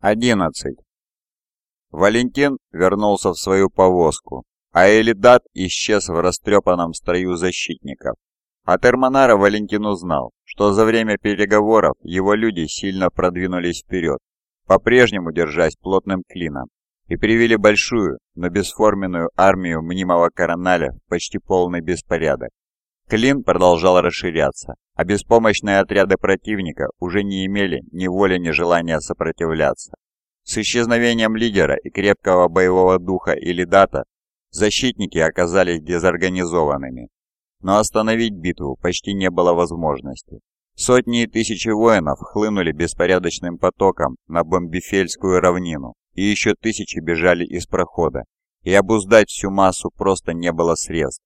11. Валентин вернулся в свою повозку, а Элидат исчез в растрепанном строю защитников. От Эрмонара Валентин узнал, что за время переговоров его люди сильно продвинулись вперед, по-прежнему держась плотным клином, и привели большую, но бесформенную армию мнимого короналя в почти полный беспорядок. Клин продолжал расширяться, а беспомощные отряды противника уже не имели ни воли, ни желания сопротивляться. С исчезновением лидера и крепкого боевого духа Илидата защитники оказались дезорганизованными. Но остановить битву почти не было возможности. Сотни и тысячи воинов хлынули беспорядочным потоком на Бомбифельскую равнину, и еще тысячи бежали из прохода, и обуздать всю массу просто не было средств.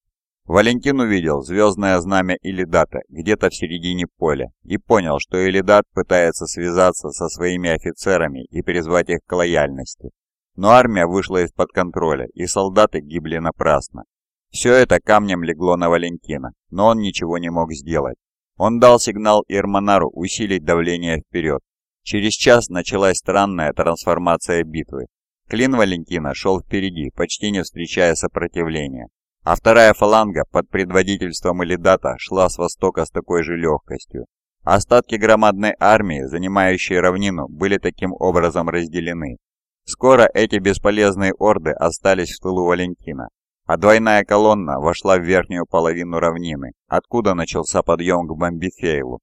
Валентин увидел звездное знамя Илидата где-то в середине поля и понял, что Илидат пытается связаться со своими офицерами и призвать их к лояльности. Но армия вышла из-под контроля, и солдаты гибли напрасно. Все это камнем легло на Валентина, но он ничего не мог сделать. Он дал сигнал Ирмонару усилить давление вперед. Через час началась странная трансформация битвы. Клин Валентина шел впереди, почти не встречая сопротивления а вторая фаланга под предводительством Элидата шла с востока с такой же легкостью. Остатки громадной армии, занимающие равнину, были таким образом разделены. Скоро эти бесполезные орды остались в тылу Валентина, а двойная колонна вошла в верхнюю половину равнины, откуда начался подъем к Бомбифейлу,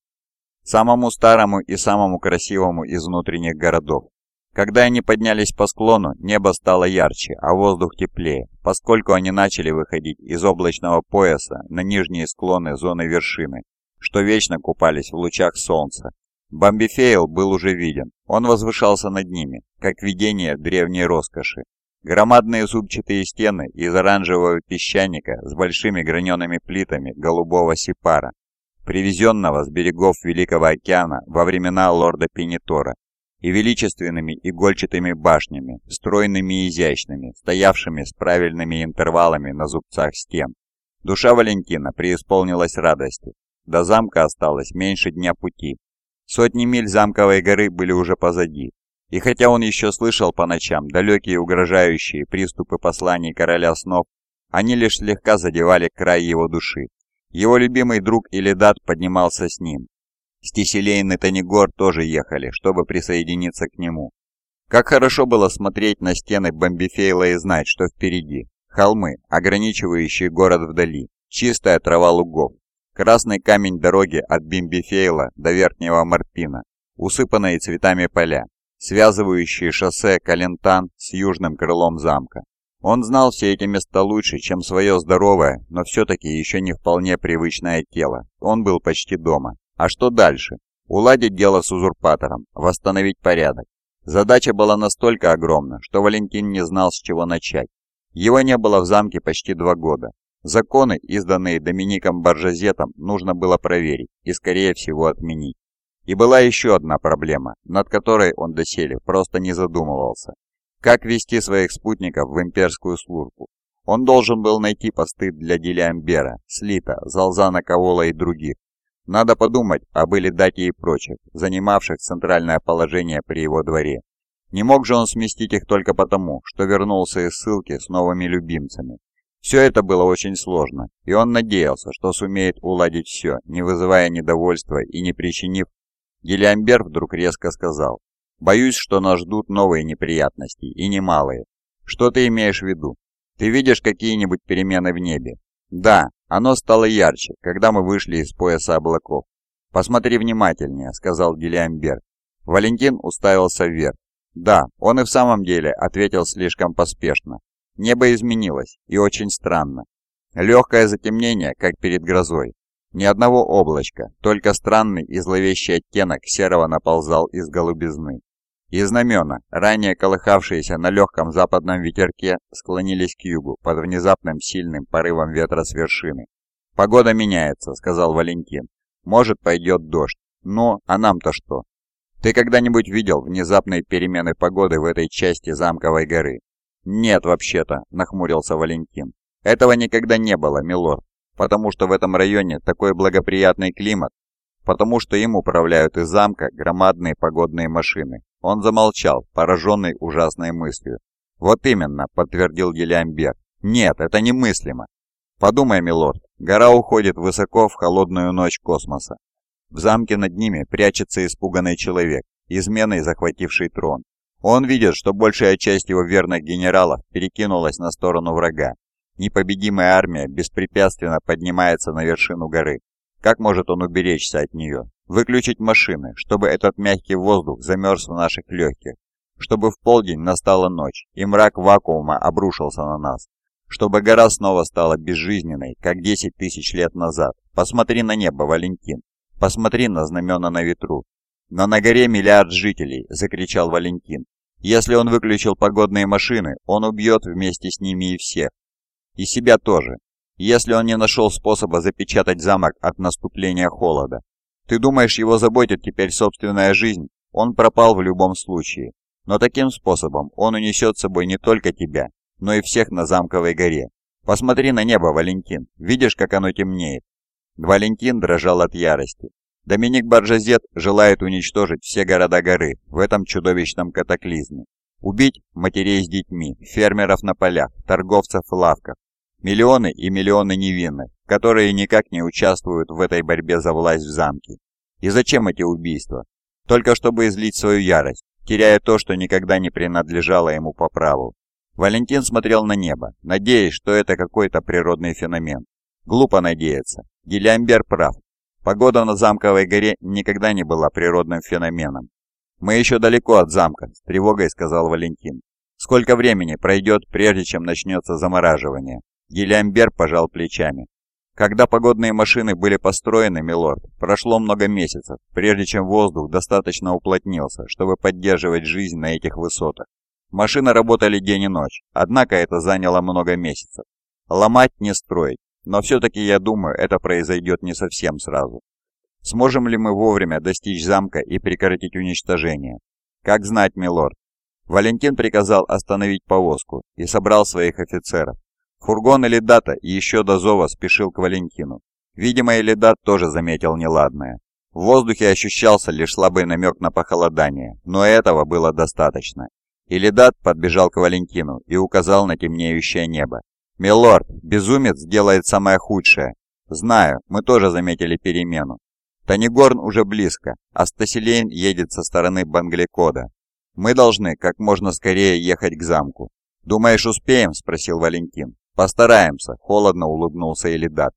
самому старому и самому красивому из внутренних городов. Когда они поднялись по склону, небо стало ярче, а воздух теплее, поскольку они начали выходить из облачного пояса на нижние склоны зоны вершины, что вечно купались в лучах солнца. Бомбифейл был уже виден, он возвышался над ними, как видение древней роскоши. Громадные зубчатые стены из оранжевого песчаника с большими гранеными плитами голубого сипара, привезенного с берегов Великого океана во времена лорда Пенитора, и величественными игольчатыми башнями, стройными и изящными, стоявшими с правильными интервалами на зубцах стен. Душа Валентина преисполнилась радости. До замка осталось меньше дня пути. Сотни миль замковой горы были уже позади. И хотя он еще слышал по ночам далекие угрожающие приступы посланий короля снов, они лишь слегка задевали край его души. Его любимый друг Илидат поднимался с ним, Стиселейн и Танигор тоже ехали, чтобы присоединиться к нему. Как хорошо было смотреть на стены Бомбифейла и знать, что впереди. Холмы, ограничивающие город вдали, чистая трава лугов, красный камень дороги от Бимбифейла до Верхнего Марпина, усыпанные цветами поля, связывающие шоссе Калентан с южным крылом замка. Он знал все эти места лучше, чем свое здоровое, но все-таки еще не вполне привычное тело. Он был почти дома. А что дальше? Уладить дело с узурпатором, восстановить порядок. Задача была настолько огромна, что Валентин не знал, с чего начать. Его не было в замке почти два года. Законы, изданные Домиником Баржазетом, нужно было проверить и, скорее всего, отменить. И была еще одна проблема, над которой он доселе просто не задумывался. Как вести своих спутников в имперскую службу? Он должен был найти посты для Дилиамбера, Слита, Залзана Кавола и других, надо подумать об Элидате и прочих, занимавших центральное положение при его дворе. Не мог же он сместить их только потому, что вернулся из ссылки с новыми любимцами. Все это было очень сложно, и он надеялся, что сумеет уладить все, не вызывая недовольства и не причинив. Гелиамбер вдруг резко сказал, «Боюсь, что нас ждут новые неприятности, и немалые. Что ты имеешь в виду? Ты видишь какие-нибудь перемены в небе?» «Да, оно стало ярче, когда мы вышли из пояса облаков. «Посмотри внимательнее», — сказал Гелиамбер. Валентин уставился вверх. Да, он и в самом деле ответил слишком поспешно. Небо изменилось, и очень странно. Легкое затемнение, как перед грозой. Ни одного облачка, только странный и зловещий оттенок серого наползал из голубизны. И знамена, ранее колыхавшиеся на легком западном ветерке, склонились к югу под внезапным сильным порывом ветра с вершины. «Погода меняется», — сказал Валентин. «Может, пойдет дождь. Но, а нам-то что? Ты когда-нибудь видел внезапные перемены погоды в этой части замковой горы?» «Нет, вообще-то», — нахмурился Валентин. «Этого никогда не было, милорд, потому что в этом районе такой благоприятный климат, потому что им управляют из замка громадные погодные машины. Он замолчал, пораженный ужасной мыслью. «Вот именно», — подтвердил Гелиамбер. «Нет, это немыслимо. Подумай, милорд, гора уходит высоко в холодную ночь космоса. В замке над ними прячется испуганный человек, изменой захвативший трон. Он видит, что большая часть его верных генералов перекинулась на сторону врага. Непобедимая армия беспрепятственно поднимается на вершину горы. Как может он уберечься от нее? Выключить машины, чтобы этот мягкий воздух замерз в наших легких. Чтобы в полдень настала ночь, и мрак вакуума обрушился на нас чтобы гора снова стала безжизненной, как 10 тысяч лет назад. Посмотри на небо, Валентин. Посмотри на знамена на ветру. Но на горе миллиард жителей, закричал Валентин. Если он выключил погодные машины, он убьет вместе с ними и всех. И себя тоже. Если он не нашел способа запечатать замок от наступления холода. Ты думаешь, его заботит теперь собственная жизнь? Он пропал в любом случае. Но таким способом он унесет с собой не только тебя, но и всех на замковой горе. Посмотри на небо, Валентин, видишь, как оно темнеет?» Валентин дрожал от ярости. Доминик Баржазет желает уничтожить все города горы в этом чудовищном катаклизме. Убить матерей с детьми, фермеров на полях, торговцев в лавках. Миллионы и миллионы невинных, которые никак не участвуют в этой борьбе за власть в замке. И зачем эти убийства? Только чтобы излить свою ярость, теряя то, что никогда не принадлежало ему по праву. Валентин смотрел на небо, надеясь, что это какой-то природный феномен. Глупо надеяться. Гелиамбер прав. Погода на замковой горе никогда не была природным феноменом. «Мы еще далеко от замка», — с тревогой сказал Валентин. «Сколько времени пройдет, прежде чем начнется замораживание?» Гелиамбер пожал плечами. Когда погодные машины были построены, милорд, прошло много месяцев, прежде чем воздух достаточно уплотнился, чтобы поддерживать жизнь на этих высотах. Машины работали день и ночь, однако это заняло много месяцев. Ломать не строить, но все-таки я думаю, это произойдет не совсем сразу. Сможем ли мы вовремя достичь замка и прекратить уничтожение? Как знать, милорд. Валентин приказал остановить повозку и собрал своих офицеров. Фургон Элидата еще до зова спешил к Валентину. Видимо, Элидат тоже заметил неладное. В воздухе ощущался лишь слабый намек на похолодание, но этого было достаточно. Илидат подбежал к Валентину и указал на темнеющее небо. «Милорд, безумец делает самое худшее. Знаю, мы тоже заметили перемену. Танигорн уже близко, а Стасилейн едет со стороны Бангликода. Мы должны как можно скорее ехать к замку. Думаешь, успеем?» – спросил Валентин. «Постараемся», – холодно улыбнулся Элидат.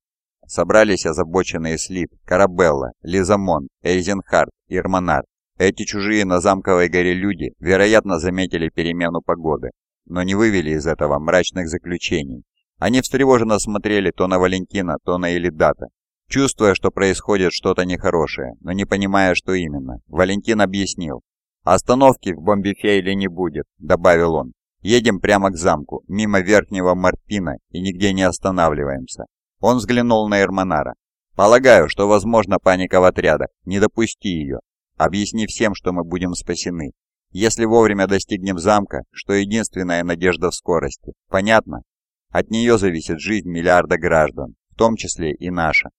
Собрались озабоченные Слит, Карабелла, Лизамон, Эйзенхард, Ирмонар. Эти чужие на замковой горе люди, вероятно, заметили перемену погоды, но не вывели из этого мрачных заключений. Они встревоженно смотрели то на Валентина, то на Элидата, чувствуя, что происходит что-то нехорошее, но не понимая, что именно. Валентин объяснил. «Остановки в Бомбифейле не будет», — добавил он. «Едем прямо к замку, мимо Верхнего Марпина и нигде не останавливаемся». Он взглянул на Эрмонара. «Полагаю, что возможно паника в отрядах. Не допусти ее. Объясни всем, что мы будем спасены. Если вовремя достигнем замка, что единственная надежда в скорости. Понятно? От нее зависит жизнь миллиарда граждан, в том числе и наша.